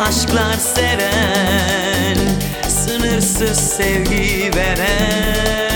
aşklar seven Sınırsız sevgi veren.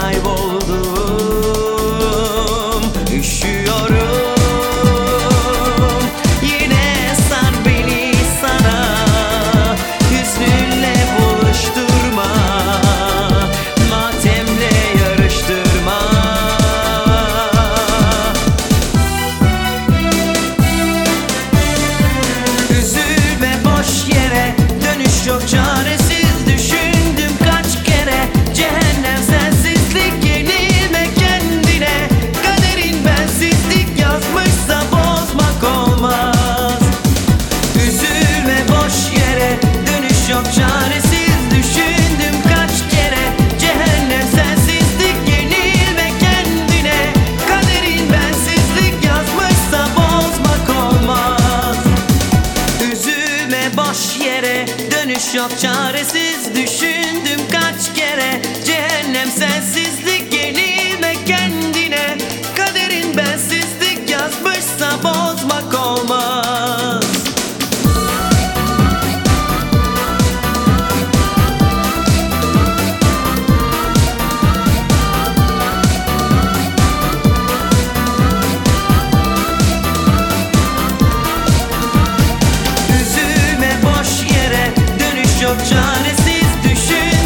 I 我 Yok çaresiz düşündüm kaç kere. Cehennem sensiz. 对世。